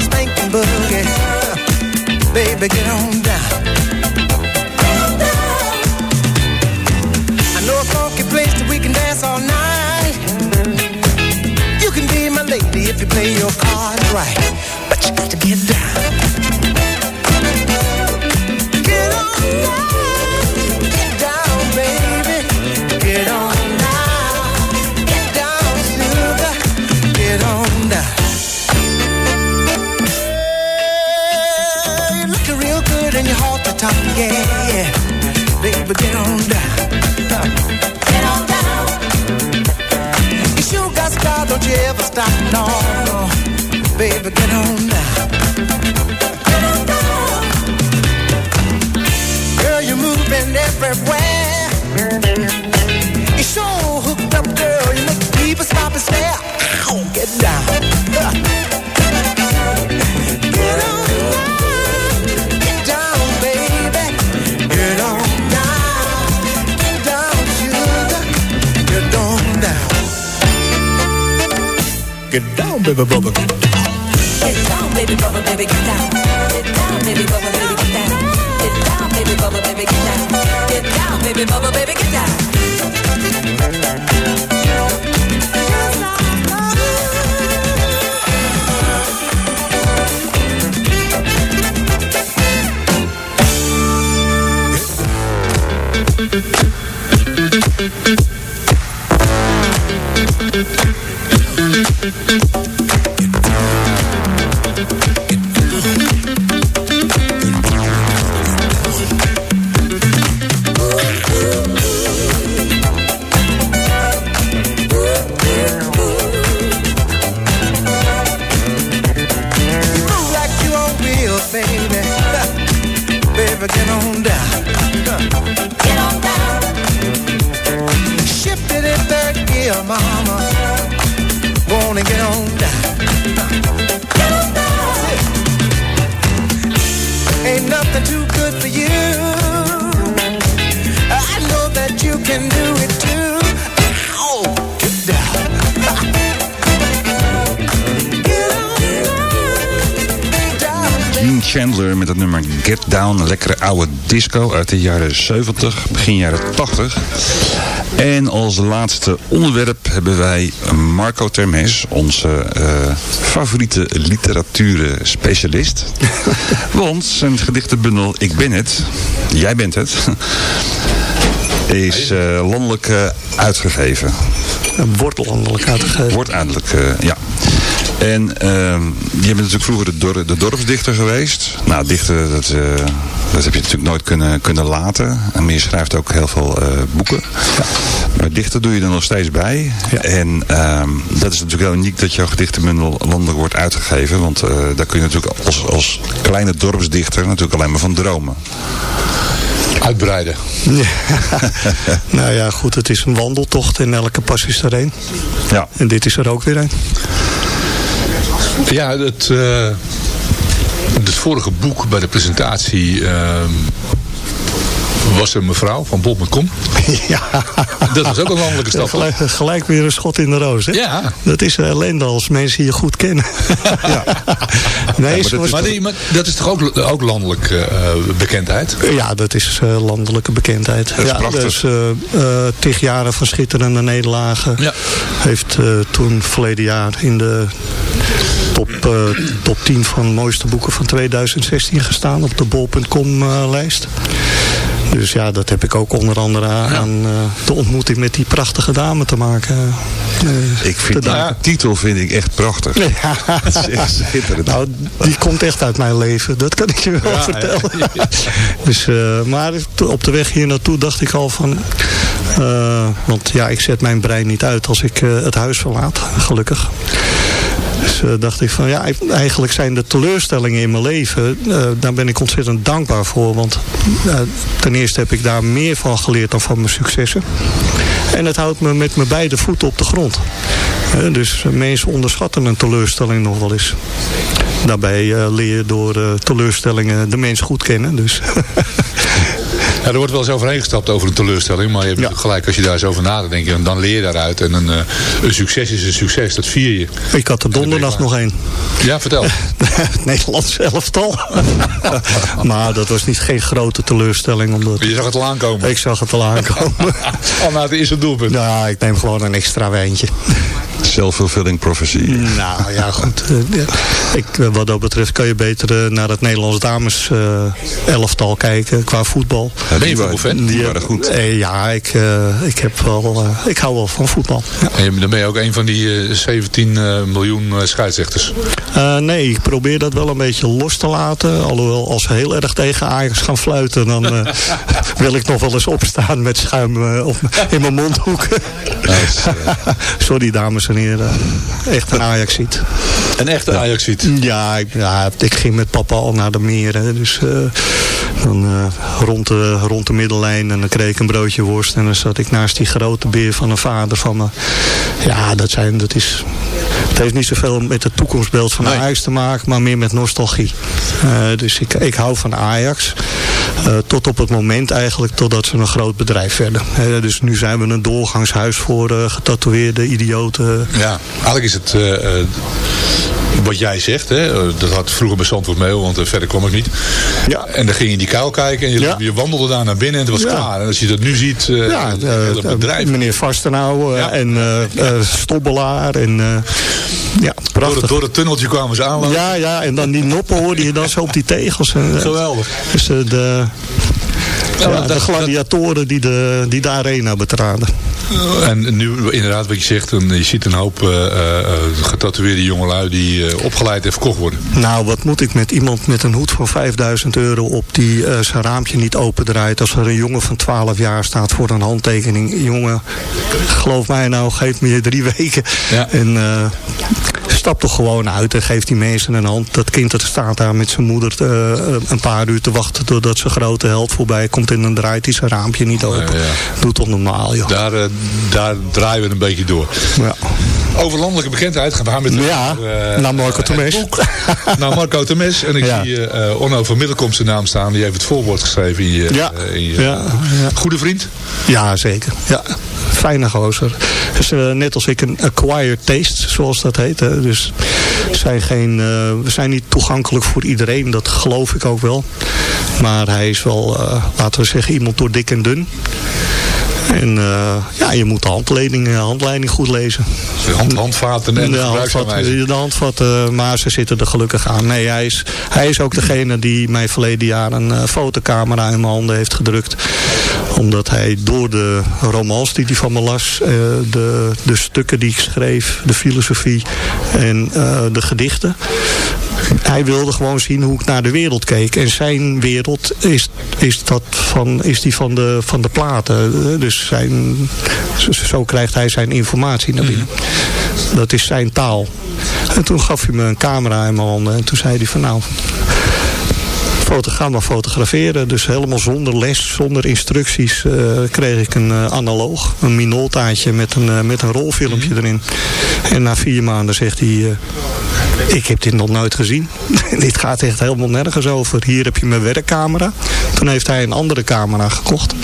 the spanking boogie. Baby, get on down. Yeah. Baby, get on down. Get on down. You sure got style, don't you ever stop, no, no. Baby, get on down. Baby bubba, get down. Baby bubba, baby, get down. Down. Een lekkere oude disco uit de jaren 70, begin jaren 80. En als laatste onderwerp hebben wij Marco Termes, onze eh, favoriete literatuurspecialist. (laughs) Want zijn gedichtenbundel Ik ben het, jij bent het, is eh, landelijk eh, uitgegeven. Wordt landelijk uitgegeven. Wordt eindelijk, eh, ja. En ehm, je bent natuurlijk vroeger de, dor- de dorpsdichter geweest. Nou, dichten, dat, eh, dat heb je natuurlijk nooit kunnen, kunnen laten. En je schrijft ook heel veel eh, boeken. Maar dichten doe je er nog steeds bij. En ehm, dat is natuurlijk heel uniek dat jouw gedichtenbundel landelijk wordt uitgegeven. Want eh, daar kun je natuurlijk als, als kleine dorpsdichter natuurlijk alleen maar van dromen. Uitbreiden. Ja. (laughs) nou ja, goed, het is een wandeltocht en elke pas is er één. Ja. En dit is er ook weer een. Ja, het, eh, het vorige boek bij de presentatie ehm, was een mevrouw van Bob met Kom. (laughs) Ja. Dat was ook een landelijke stap. Gelijk, gelijk weer een schot in de roos, hè? Ja. Dat is ellende als mensen je goed kennen. (laughs) ja. Nee, maar, dat is, maar, die- maar dat is toch ook, ook landelijk eh, bekendheid? Ja, dat is eh, landelijke bekendheid. Dat is ja, prachtig. Dus eh eh, tig jaren van schitterende nederlagen. Heeft eh, toen verleden jaar in de top, eh, top 10 van mooiste boeken van 2016 gestaan. Op de bol.com eh, lijst. Dus ja, dat heb ik ook onder andere aan eh, de ontmoeting met die prachtige dame te maken. Ik vind die titel vind ik echt prachtig. Ja. (laughs) Het is echt schitterend. Nou, die komt echt uit mijn leven. Dat kan ik je wel Ja, vertellen. (laughs) Dus, maar op de weg hier naartoe dacht ik al van... want ja, ik zet mijn brein niet uit als ik het huis verlaat. Gelukkig. Dus dacht ik van ja, eigenlijk zijn de teleurstellingen in mijn leven, eh, daar ben ik ontzettend dankbaar voor. Want eh, ten eerste heb ik daar meer van geleerd dan van mijn successen. En het houdt me met mijn beide voeten op de grond. Dus mensen onderschatten een teleurstelling nog wel eens. Daarbij leer je door teleurstellingen de mens goed kennen. Dus (laughs) Ja, er wordt wel eens overheen gestapt over een teleurstelling. Maar je hebt gelijk, als je daar eens over nadenkt, denk je, dan leer je daaruit. En een, eh, een succes is een succes, dat vier je. ik had er donderdag nog één. Ja, vertel. (laughs) Nederlands elftal. (laughs) maar dat was niet geen grote teleurstelling. Omdat... Je zag het al aankomen. Ik zag het al aankomen. al (laughs) na het eerste doelpunt. Ja, ik neem gewoon een extra wijntje. Self-fulfilling prophecy. Nou ja, (laughs) goed. Eh. Ik, eh, wat dat betreft kan je beter eh, naar het Nederlands dames eh, elftal kijken qua voetbal. Ben je voetbalfan? Die waren goed. Eh, ja, ik, eh, ik, heb wel, eh, ik hou wel van voetbal. Ja. En dan ben je ook een van die eh, 17 eh, miljoen eh, scheidsrechters. Eh, nee, ik probeer dat wel een beetje los te laten. Alhoewel, als ze heel erg tegen Ajax gaan fluiten... dan eh, (laughs) wil ik nog wel eens opstaan met schuim eh, op, in mijn mondhoeken. (laughs) Sorry, dames en heren. Echt een ajax ziet. Een echte ajax ziet. Ja, ik, ja, ik ging met papa al naar de meren. Dus eh, dan eh, rond, de, rond de middellijn en dan kreeg ik een broodje worst. En dan zat ik naast die grote beer van een vader van me. Ja, dat, zijn, dat, is, heeft niet zoveel met het toekomstbeeld van Ajax te maken, maar meer met nostalgie. Eh, dus ik, ik hou van Ajax. Eh, tot op het moment eigenlijk totdat ze een groot bedrijf werden. Eh, dus nu zijn we een doorgangshuis voor eh, getatoeëerde idioten. Ja, eigenlijk is het wat jij zegt. Hè, dat had vroeger bij Zandvoort mee, want verder kwam ik niet. Ja. En dan ging je in die kuil kijken en je, Ja. je wandelde daar naar binnen en het was Ja. klaar. En als je dat nu ziet, eh Ja, het hele bedrijf. meneer Vastenau Ja. en eh, Stobbelaar. En, ja, door, prachtig. het, door het tunneltje kwamen ze aanlopen. Ja, ja, en dan die noppen hoorde je dan zo op die tegels. En, Geweldig. Dus de, Yeah. Ja, de gladiatoren die de, die de arena betraden. En nu inderdaad wat je zegt, een- je ziet een hoop eh, eh, eh, getatoeëerde jongelui die eh, opgeleid en verkocht worden. Nou, wat moet ik met iemand met een hoed van 5000 euro op die eh, zijn raampje niet opendraait als er een jongen van 12 jaar staat voor een handtekening. Jongen, geloof mij nou, geef me je drie (laughs) weken. Ja. En eh, stap toch gewoon uit en geef die mensen een hand. Dat kind dat staat daar met zijn moeder eh, een paar uur te wachten totdat zijn grote held voorbij komt en dan draait hij zijn raampje niet open. Ja, ja. Doe toch normaal, joh. Daar, eh, daar draaien we een beetje door. Ja. Over landelijke bekendheid gaan we gaan met Ja, eh, naar Marco het Temes. naar Marco Temes. En ik Ja. zie eh Onno van Middelkom zijn naam staan. Die heeft het voorwoord geschreven in je, Ja. eh, in je goede vriend. Ja, zeker. Ja. Fijne gozer. Dus, eh, net als ik een acquired taste, zoals dat heet. Hè. Dus zijn geen, eh, we zijn niet toegankelijk voor iedereen. Dat geloof ik ook wel. Maar hij is wel, eh, laten we zeggen, iemand door dik en dun. En eh, ja, je moet de handleiding, eh, handleiding goed lezen. De hand, handvaten en de handvat, de handvatten, maar ze zitten er gelukkig aan. Nee, hij is, hij is ook degene die mij verleden jaar een eh, fotocamera in mijn handen heeft gedrukt. Omdat hij door de romans die hij van me las, de, de stukken die ik schreef, de filosofie en de gedichten. Hij wilde gewoon zien hoe ik naar de wereld keek. En zijn wereld is, is, dat van, is die van de, van de platen. Dus zijn, zo- krijgt hij zijn informatie naar binnen. Dat is zijn taal. En toen gaf hij me een camera in mijn handen. En toen zei hij van nou, ga maar fotograferen. Dus helemaal zonder les, zonder instructies eh, kreeg ik een eh, analoog. Een minoltaatje met een, eh, met een rolfilmpje erin. En na vier maanden zegt hij... ik heb dit nog nooit gezien. (laughs) dit gaat echt helemaal nergens over. Hier heb je mijn werkcamera. Toen heeft hij een andere camera gekocht.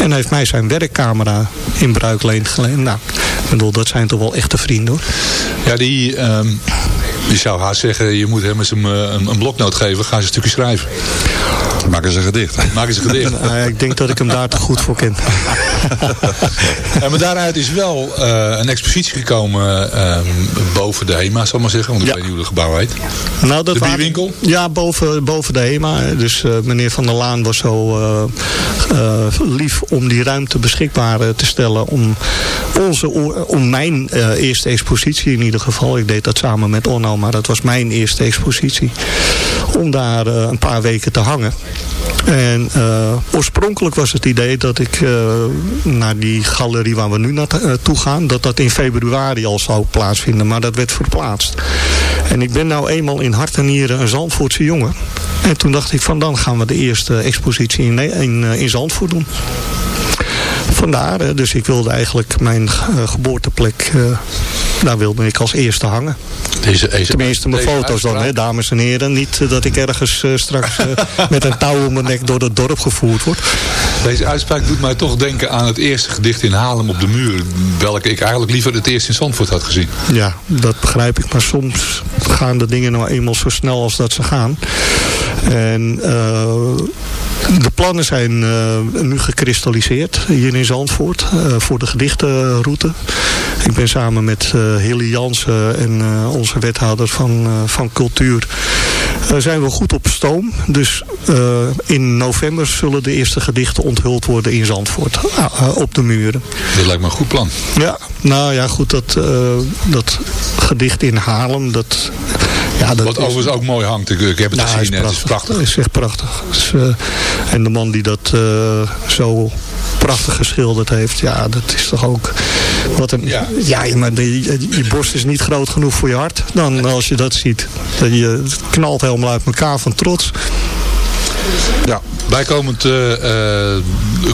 En heeft mij zijn werkcamera in bruikleen geleend. Nou, ik bedoel, dat zijn toch wel echte vrienden hoor. Ja, die, ehm, je zou haast zeggen, je moet hem eens een, een, een bloknoot geven. Ga eens een stukje schrijven. Maak eens een gedicht. Maak eens een gedicht. (laughs) Nou, ik denk dat ik hem daar te goed voor ken. (laughs) En maar daaruit is wel eh, een expositie gekomen ehm, boven de HEMA, zal ik maar zeggen. Want ik Ja. weet niet hoe het gebouw heet. Nou, dat De waren- bierwinkel? Ja, boven, boven de HEMA. Dus eh, meneer Van der Laan was zo eh, lief om die ruimte beschikbaar te stellen. Om, onze, om mijn eerste expositie in ieder geval. Ik deed dat samen met Onno, maar dat was mijn eerste expositie. Om daar een paar weken te hangen. En eh, oorspronkelijk was het idee dat ik eh, naar die galerie waar we nu naartoe gaan, dat dat in februari al zou plaatsvinden. Maar dat werd verplaatst. En ik ben nou eenmaal in hart en nieren een Zandvoortse jongen. En toen dacht ik van dan gaan we de eerste expositie in, in, eh, in Zandvoort doen. Vandaar, eh, dus ik wilde eigenlijk mijn eh, geboorteplek, eh, daar wilde ik als eerste hangen. Deze, deze, Tenminste, mijn deze foto's dan, hè, dames en heren. Niet eh, dat ik ergens eh, straks eh, (laughs) met een touw om mijn nek door het dorp gevoerd word. Deze uitspraak doet mij toch denken aan het eerste gedicht in Haarlem op de muur. Welke ik eigenlijk liever het eerst in Zandvoort had gezien. Ja, dat begrijp ik. Maar soms gaan de dingen nou eenmaal zo snel als dat ze gaan. En de plannen zijn eh, nu gekristalliseerd hier in Zandvoort eh, voor de gedichtenroute. Ik ben samen met eh Hilly Jansen en onze wethouder van, van cultuur eh, zijn we goed op stoom. Dus eh, in november zullen de eerste gedichten onthuld worden in Zandvoort. ah, ah, op de muren. Dat lijkt me een goed plan. Ja, nou ja, goed, dat, eh, dat gedicht in Haarlem, dat... Ja, dat Wat is- overigens ook mooi hangt. Ik, ik heb het hij gezien. hè. Het is prachtig. Dat is echt prachtig. Dus, eh, en de man die dat eh, zo prachtig geschilderd heeft, ja, dat is toch ook... Wat een, Ja. ja, maar je borst is niet groot genoeg voor je hart dan als je dat ziet. Dat je, het knalt helemaal uit elkaar van trots. Ja. Bijkomend eh, eh,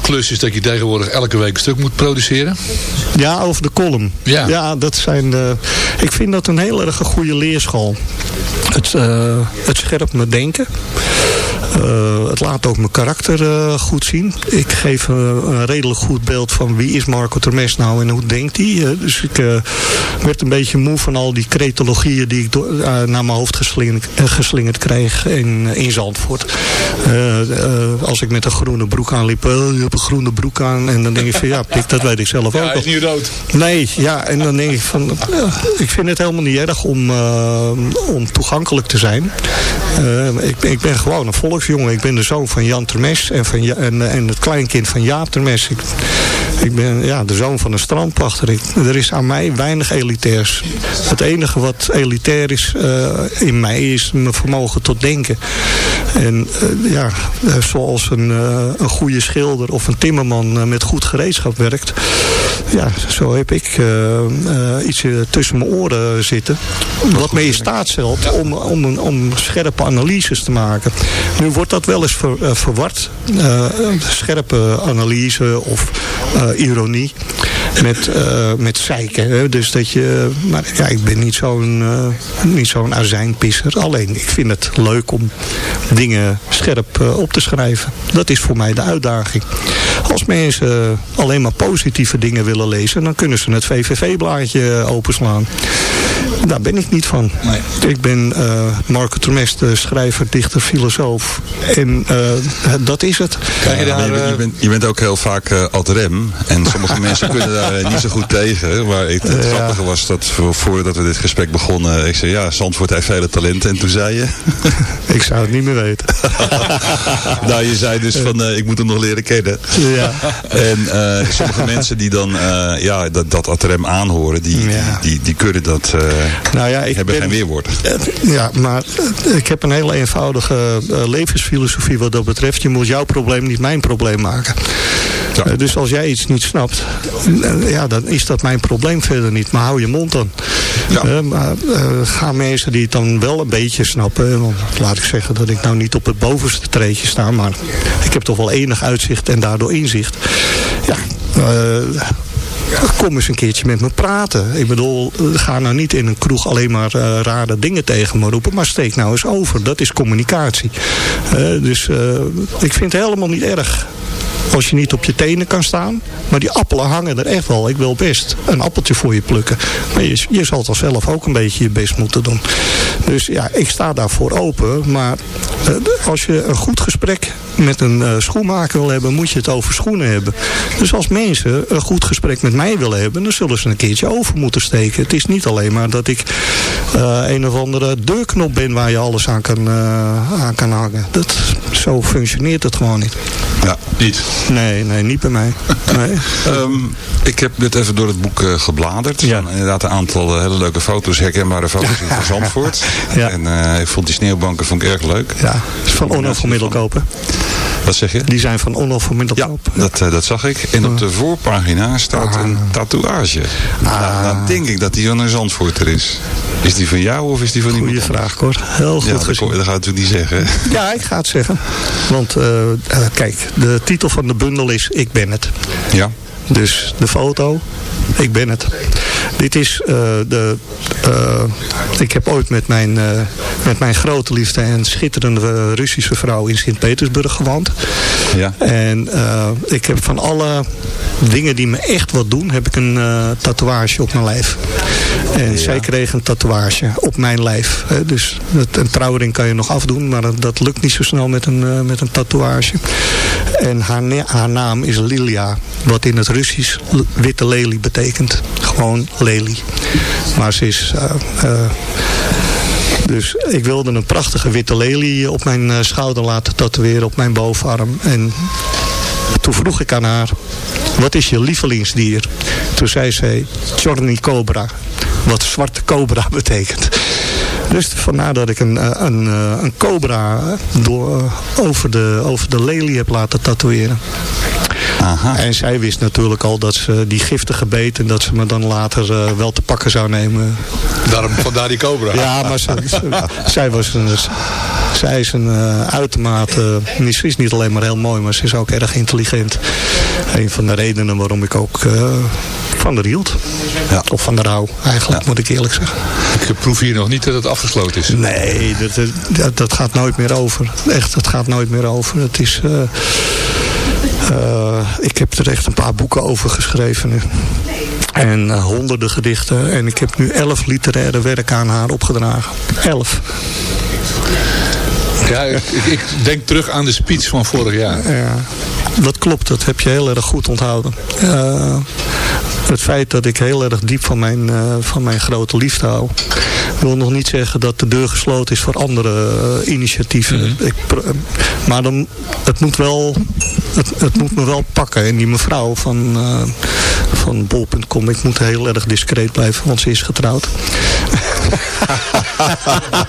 klus is dat je tegenwoordig elke week een stuk moet produceren. Ja, over de column. Ja. ja dat zijn, eh, ik vind dat een heel erg een goede leerschool. Het, eh, het scherpt me denken. Eh, het laat ook mijn karakter goed zien. Ik geef een redelijk goed beeld van wie is Marco Termes nou en hoe denkt hij. Dus ik werd een beetje moe van al die cretologieën die ik door, naar mijn hoofd geslingerd, geslingerd kreeg in, in Zandvoort. Als ik met een groene broek aanliep, je hebt een groene broek aan. En dan denk ik van ja, pik, dat weet ik zelf ook Ja, is nu rood. Nee, ja, en dan denk ik van, eh, ik vind het helemaal niet erg om, eh, om toegankelijk te zijn. Eh, ik, ben- ik ben gewoon een volksjongen. Ik ben de zoon van Jan Termes en, van, Ja- en, en het kleinkind van Jaap Termes. Ik, ik ben ja, de zoon van een strandpachter. Ik, er is aan mij weinig elitairs. Het enige wat elitair is eh, in mij is mijn vermogen tot denken. En ja, zoals een, een goede schilder of een timmerman eh, met goed gereedschap werkt. Ja, zo heb ik eh, eh, iets tussen mijn oren zitten. Wat me in staat stelt om, om, om scherpe analyses te maken. Nu wordt dat wel eens ver- verward. scherpe analyse of ironie. Met, eh, met zeiken. Hè? Dus dat je, maar ja, ik ben niet zo'n eh, niet zo'n azijnpisser. Alleen, ik vind het leuk om dingen scherp eh, op te schrijven. Dat is voor mij de uitdaging. Als mensen alleen maar positieve dingen willen lezen, dan kunnen ze het VVV-blaadje openslaan. Daar ben ik niet van. Ik ben eh Marco Termes, de schrijver, dichter, filosoof. En eh, dat is het. Maar je, bent- je, bent, je bent ook heel vaak eh ad rem. En sommige (laughs) mensen kunnen daar eh, niet zo goed tegen. Maar ik, het grappige was dat voor- voordat we dit gesprek begonnen... Ik zei, ja, Zandvoort heeft vele talenten. En toen zei je... (laughs) Ik zou het niet meer weten. (laughs) nou, je zei dus van, eh, ik moet hem nog leren kennen. Ja. En eh, sommige mensen die dan eh, ja, dat, dat ad rem aanhoren... Die, die, die, die kunnen dat... eh, Nou ja, ik hebben ben- geen weerwoord. Ja, maar eh, ik heb een hele eenvoudige eh, levensfilosofie wat dat betreft. Je moet jouw probleem niet mijn probleem maken. Eh, dus als jij iets niet snapt, eh, ja, dan is dat mijn probleem verder niet. Maar hou je mond dan. Eh, maar eh, gaan mensen die het dan wel een beetje snappen. Want laat ik zeggen dat ik nou niet op het bovenste treedje sta. Maar ik heb toch wel enig uitzicht en daardoor inzicht. Ja, eh, Kom eens een keertje met me praten. Ik bedoel, eh, ga nou niet in een kroeg alleen maar eh, rare dingen tegen me roepen. Maar steek nou eens over. Dat is communicatie. Eh, dus ik vind het helemaal niet erg. Als je niet op je tenen kan staan. Maar die appelen hangen er echt wel. Ik wil best een appeltje voor je plukken. Maar je, je zal toch zelf ook een beetje je best moeten doen. Dus ja, ik sta daarvoor open. Maar eh, als je een goed gesprek met een eh, schoenmaker wil hebben, moet je het over schoenen hebben. Dus als mensen een goed gesprek met mij willen hebben, dan zullen ze een keertje over moeten steken. Het is niet alleen maar dat ik eh, een of andere deurknop ben waar je alles aan kan, aan kan hangen. Dat, zo functioneert het gewoon niet. Ja, niet. Nee, nee, niet bij mij. (laughs) Nee. Ehm, ik heb net even door het boek eh, gebladerd. Ja. Inderdaad een aantal eh, hele leuke foto's, herkenbare foto's van Zandvoort. En eh, ik vond die sneeuwbanken vond ik erg leuk. Ja, is van Onno van. Wat zeg je? Die zijn van Middelkoop. Ja, dat, eh, dat zag ik. En op de voorpagina staat een tatoeage. Nou, dan denk ik dat die van een Zandvoorter is. Is die van jou of is die van iemand Goeie vraag, Cor. Heel goed ja, dat, gezien. dat ga je natuurlijk niet zeggen. (laughs) Ja, ik ga het zeggen. Want eh, eh, kijk, de titel van de bundel is Ik ben het. Ja. Dus de foto, ik ben het. Dit is eh, de... eh, ik heb ooit met mijn, eh, met mijn grote liefde en schitterende Russische vrouw in Sint-Petersburg gewoond. Ja. En ik heb van alle dingen die me echt wat doen, heb ik een tatoeage op mijn lijf. En zij kreeg een tatoeage op mijn lijf. Dus het, een trouwring kan je nog afdoen, maar dat, dat lukt niet zo snel met een, met een tatoeage. En haar, naam is Lilia, wat in het Russisch witte lelie betekent. Gewoon lelie. Maar ze is... eh, eh, dus ik wilde een prachtige witte lelie op mijn eh, schouder laten tatoeëren, op mijn bovenarm. En toen vroeg ik aan haar, wat is je lievelingsdier? Toen zei zij, Chorny Cobra. Wat zwarte cobra (laughs) betekent. Dus vandaar dat ik een, eh, een, eh, een cobra eh, door, over, de, over de lelie heb laten tatoeëren. En zij wist natuurlijk al dat ze die giftige beet en dat ze me dan later wel te pakken zou nemen. Daarom, vandaar die cobra. Ja, maar ze, ze- zij, was een, zij is een uh, uitermate, uh, ze is niet alleen maar heel mooi, maar ze is ook erg intelligent. Een van de redenen waarom ik ook uh, van de hield. Ja. Of van de rouw, eigenlijk, ja. moet ik eerlijk zeggen. Ik proef hier nog niet dat het afgesloten is. Nee, dat, dat, dat gaat nooit meer over. Echt, dat gaat nooit meer over. Het is... Uh, ik heb er echt een paar boeken over geschreven nu. En uh, honderden gedichten. En ik heb nu elf literaire werken aan haar opgedragen. Elf. Ja, ik, ik, denk terug aan de speech van vorig jaar. Ja, dat klopt. Dat heb je heel erg goed onthouden. Uh, het feit dat ik heel erg diep van mijn, uh, van mijn grote liefde hou. Wil nog niet zeggen dat de deur gesloten is voor andere uh, initiatieven. Mm -hmm. ik, maar dan, het, moet wel, het, het, moet me wel pakken. En die mevrouw van, uh, van bol.com, ik moet heel erg discreet blijven, want ze is getrouwd. (laughs)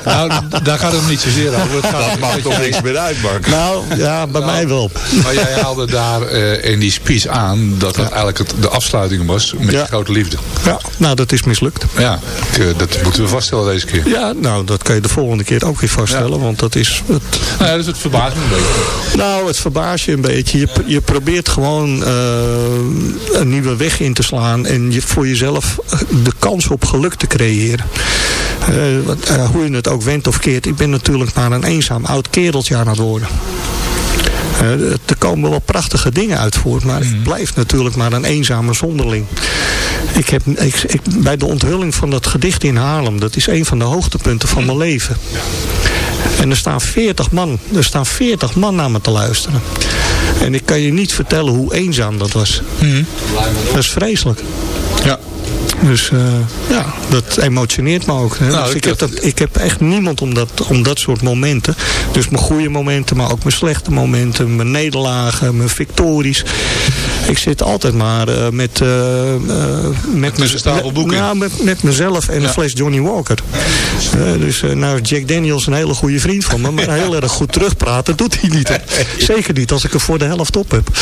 nou, daar gaat het niet zozeer over. Het gaat, dat maakt toch niks meer uit, Mark. Nou, ja, bij nou, mij wel. Maar jij haalde daar uh, in die speech aan dat dat ja. eigenlijk het, de afsluiting was met ja. je grote liefde. Ja, nou, dat is mislukt. Ja, ik, uh, dat moeten we vaststellen deze keer. Ja, nou, dat kan je de volgende keer ook weer vaststellen, want dat is... Het... Nou ja, dus het verbaast me een beetje. Nou, het verbaast je een beetje. Je, je probeert gewoon uh, een nieuwe weg in te slaan en je, voor jezelf de kans op geluk te creëren. Uh, uh, hoe je het ook wendt of keert. Ik ben natuurlijk maar een eenzaam oud kereltje aan het worden. Er komen wel prachtige dingen uit voort, maar mm. ik blijf natuurlijk maar een eenzame zonderling. Ik heb, ik, ik, bij de onthulling van dat gedicht in Haarlem, dat is een van de hoogtepunten van mijn leven. En er staan 40 man, er staan 40 man naar me te luisteren. En ik kan je niet vertellen hoe eenzaam dat was. Mm. Dat is vreselijk. Ja. Dus uh, ja, dat emotioneert me ook. Hè? Nou, dus ik, heb dat, ik heb echt niemand om dat, om dat soort momenten. Dus mijn goede momenten, maar ook mijn slechte momenten. Mijn nederlagen, mijn victories. Ik zit altijd maar uh, met... Uh, met, met, nou, met, met mezelf en ja. een fles Johnny Walker. dus nou Jack Daniels een hele goede vriend van me. Maar (laughs) heel erg goed terugpraten doet hij niet. Hè? (laughs) Zeker niet als ik er voor de helft op heb. (laughs)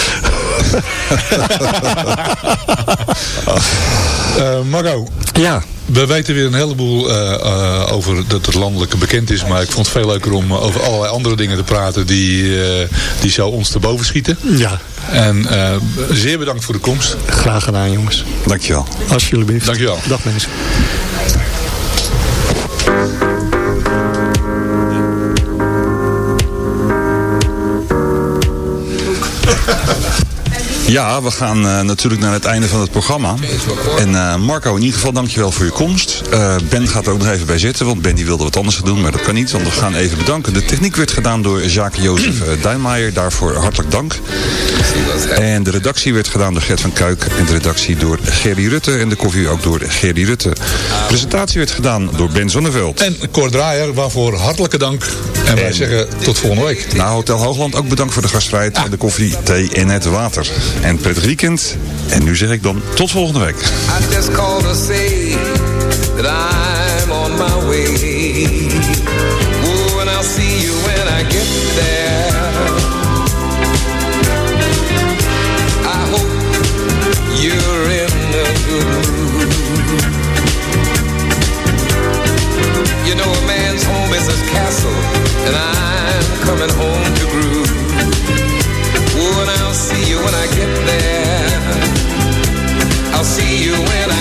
Uh, Marco. Ja. We weten weer een heleboel uh, uh, over dat het landelijke bekend is. Maar ik vond het veel leuker om over allerlei andere dingen te praten die, uh, die zo ons te boven schieten. Ja. En zeer bedankt voor de komst. Graag gedaan jongens. Dankjewel. Alsjeblieft. Dankjewel. Dag mensen. Ja, we gaan uh, natuurlijk naar het einde van het programma. En uh, Marco, in ieder geval dankjewel voor je komst. Uh, ben gaat er ook nog even bij zitten, want Ben die wilde wat anders doen, maar dat kan niet. Want we gaan even bedanken. De techniek werd gedaan door Jacques-Jozef Duinmaier. Daarvoor hartelijk dank. En de redactie werd gedaan door Gert van Kuik. En de redactie door Gerry Rutte. En de koffie ook door Gerry Rutte. De presentatie werd gedaan door Ben Zonneveld. En Cor Draaier, waarvoor hartelijke dank. En wij en, zeggen tot volgende week. Nou, Hotel Hoogland ook bedankt voor de gastvrijheid. En de koffie, thee en het water. En prettig weekend. En nu zeg ik dan tot volgende week. Coming home to groove. Oh, and I'll see you when I get there. I'll see you when I